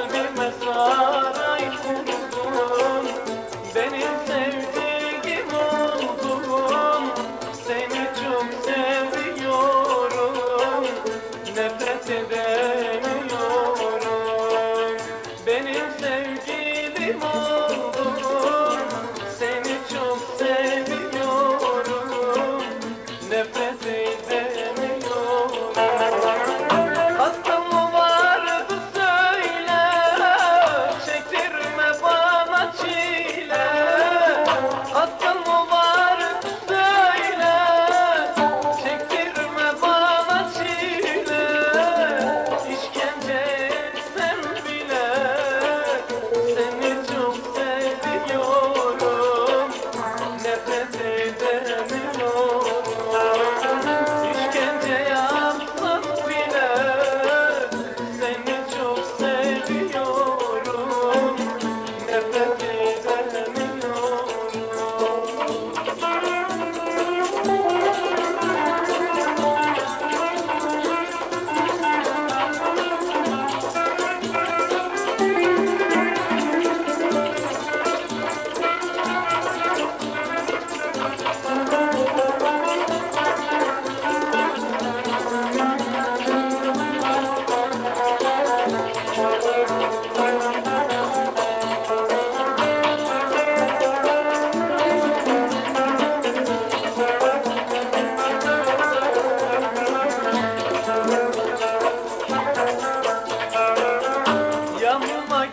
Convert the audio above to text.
Kalbime saray kurdun. Benim sevdiğim oldun. Seni çok seviyorum. Nefret edemiyorum. Benim sevgilim oldun